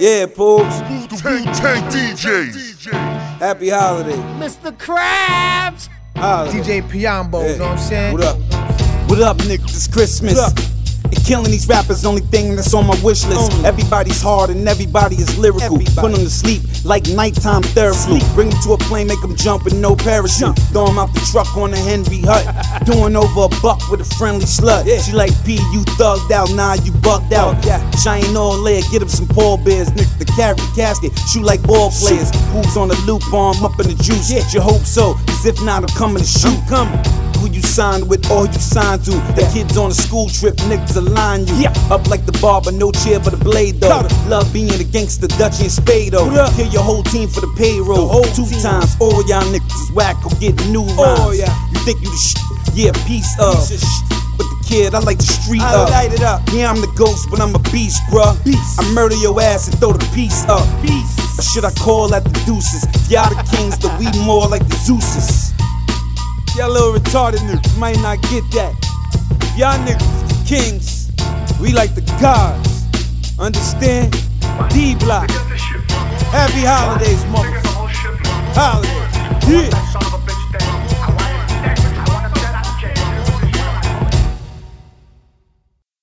Yeah, Pools. Tank Tank DJs. Happy holiday. Mr. Krabs. Holiday. DJ Piombo, Yeah. you know what I'm saying? What up? What up, niggas? It's Christmas. What up? And killing these rappers, only thing that's on my wish list. Only. Everybody's hard and everybody is lyrical. Everybody. Put them to sleep like nighttime therapy. Bring them to a plane, make them jump with no parachute. Throw them out the truck on a Henry Hut. Doing over a buck with a friendly slut. Yeah. She like P, you thugged out, nah, you bugged out. Out. Shine all leg, get him some Paul Bears. Nigga, the carry casket, shoot like ball players. Who's on the loop, arm up in the juice. Yeah. You hope so, cause if not, I'm coming to shoot. I'm coming. Signed with all you signed to. The kids on a school trip, niggas align you. Yeah. Up like the barber, no chair but a blade though. Love being a gangster, Dutch and Spado. Up? Kill your whole team for the payroll. The Two team. times, all y'all niggas is whack, go get new rhymes. Oh, yeah. You think you the shit? Yeah, piece of. Piece of. But the kid, I like the street I up. light it up. Yeah, I'm the ghost, but I'm a beast, bruh. Beast. I murder your ass and throw the piece up. Peace. Or should I call at the deuces? Y'all the kings, the we more like the Zeus's. Y'all little retarded niggas might not get that. Y'all niggas the kings. We like the gods. Understand? D block. Happy holidays, motherfucker. Holidays. Yeah.